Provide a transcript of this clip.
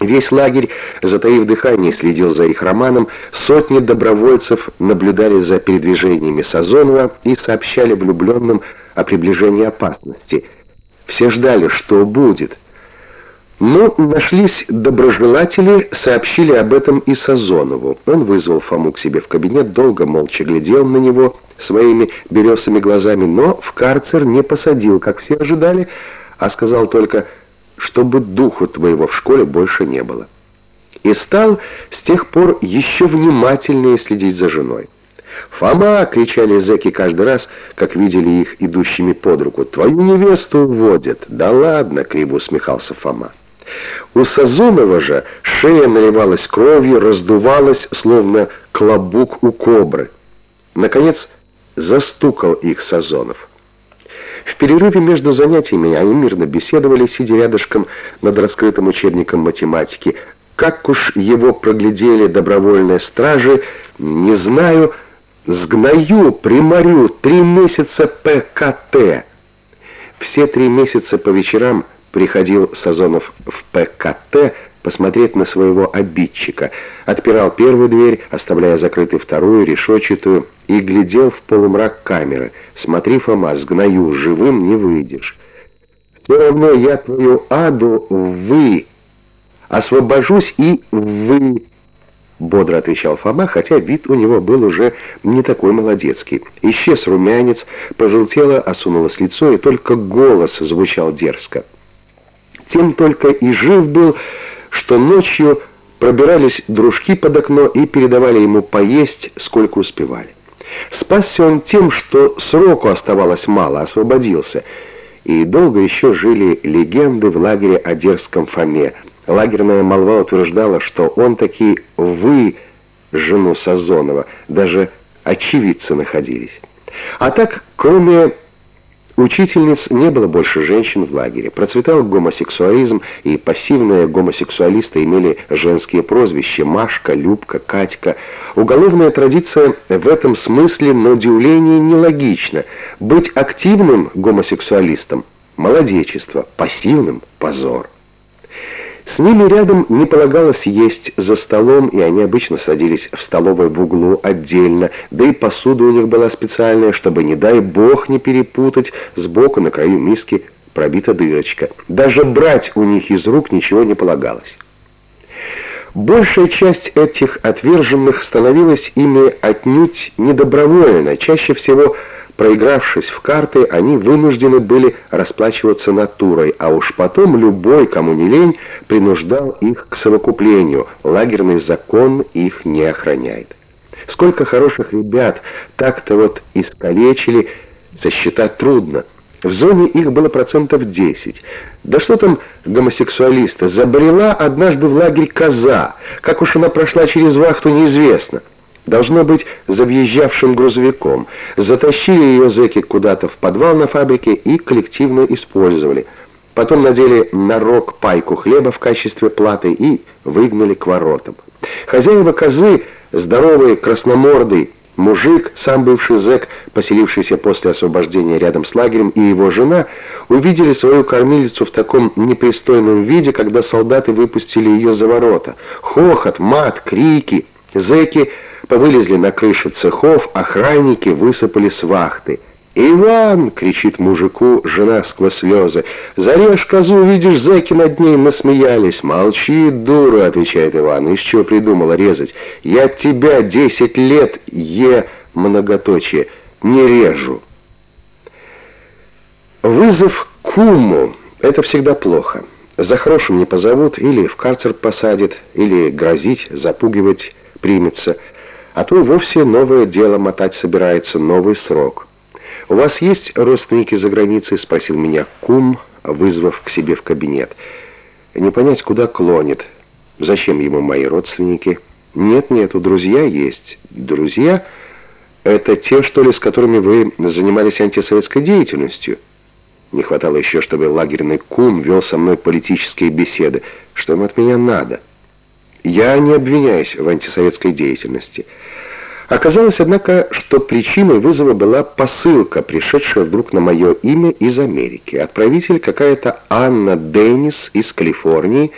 Весь лагерь, затаив дыхание, следил за их романом. Сотни добровольцев наблюдали за передвижениями Сазонова и сообщали влюбленным о приближении опасности. Все ждали, что будет. Но нашлись доброжелатели, сообщили об этом и Сазонову. Он вызвал Фому к себе в кабинет, долго молча глядел на него своими березыми глазами, но в карцер не посадил, как все ожидали, а сказал только чтобы духу твоего в школе больше не было. И стал с тех пор еще внимательнее следить за женой. «Фома!» — кричали зэки каждый раз, как видели их идущими под руку. «Твою невесту уводят!» «Да ладно!» — криво усмехался Фома. У Сазонова же шея наливалась кровью, раздувалась, словно клобук у кобры. Наконец застукал их Сазонов. В перерыве между занятиями они мирно беседовали, сидя рядышком над раскрытым учебником математики. Как уж его проглядели добровольные стражи, не знаю, сгною, приморю, три месяца ПКТ. Все три месяца по вечерам приходил Сазонов в ПКТ, посмотреть на своего обидчика. Отпирал первую дверь, оставляя закрытой вторую, решетчатую, и глядел в полумрак камеры. «Смотри, Фома, сгною, живым не выйдешь. Все равно я твою аду вы, освобожусь и вы». Бодро отвечал Фома, хотя вид у него был уже не такой молодецкий. Исчез румянец, пожелтело, осунулось лицо, и только голос звучал дерзко. Тем только и жив был, что ночью пробирались дружки под окно и передавали ему поесть, сколько успевали. Спасся он тем, что сроку оставалось мало, освободился. И долго еще жили легенды в лагере о дерзком Фоме. Лагерная молва утверждала, что он таки «вы» жену Сазонова, даже очевидцы находились. А так, кроме Учительниц не было больше женщин в лагере. Процветал гомосексуализм, и пассивные гомосексуалисты имели женские прозвища Машка, Любка, Катька. Уголовная традиция в этом смысле, на удивление, нелогична. Быть активным гомосексуалистом – молодечество, пассивным – позор. С ними рядом не полагалось есть за столом, и они обычно садились в столовой в углу отдельно, да и посуда у них была специальная, чтобы, не дай бог, не перепутать, сбоку на краю миски пробита дырочка. Даже брать у них из рук ничего не полагалось. Большая часть этих отверженных становилась ими отнюдь недобровольно, чаще всего Проигравшись в карты, они вынуждены были расплачиваться натурой, а уж потом любой, кому не лень, принуждал их к совокуплению. Лагерный закон их не охраняет. Сколько хороших ребят так-то вот искалечили, засчитать трудно. В зоне их было процентов 10. Да что там гомосексуалисты? Забрела однажды в лагерь коза. Как уж она прошла через вахту, неизвестно. Должно быть, за въезжавшим грузовиком. Затащили ее зэки куда-то в подвал на фабрике и коллективно использовали. Потом надели на рог пайку хлеба в качестве платы и выгнали к воротам. Хозяева козы, здоровый, красномордый, мужик, сам бывший зэк, поселившийся после освобождения рядом с лагерем, и его жена, увидели свою кормилицу в таком непристойном виде, когда солдаты выпустили ее за ворота. Хохот, мат, крики, зэки повылезли на крыши цехов, охранники высыпали с вахты. «Иван!» — кричит мужику жена сквозь слезы. «Зарежь козу, видишь, зэки над ней насмеялись». «Молчи, дура!» — отвечает Иван. «Из чего придумала резать? Я тебя десять лет, е многоточие, не режу». Вызов куму — это всегда плохо. За хорошим не позовут, или в карцер посадят, или грозить, запугивать примется — а то вовсе новое дело мотать собирается, новый срок. «У вас есть родственники за границей?» — спросил меня кум, вызвав к себе в кабинет. «Не понять, куда клонит. Зачем ему мои родственники?» «Нет, нет, у друзья есть. Друзья — это те, что ли, с которыми вы занимались антисоветской деятельностью?» Не хватало еще, чтобы лагерный кум вел со мной политические беседы. Что им от меня надо?» Я не обвиняюсь в антисоветской деятельности. Оказалось, однако, что причиной вызова была посылка, пришедшая вдруг на мое имя из Америки. Отправитель какая-то Анна Деннис из Калифорнии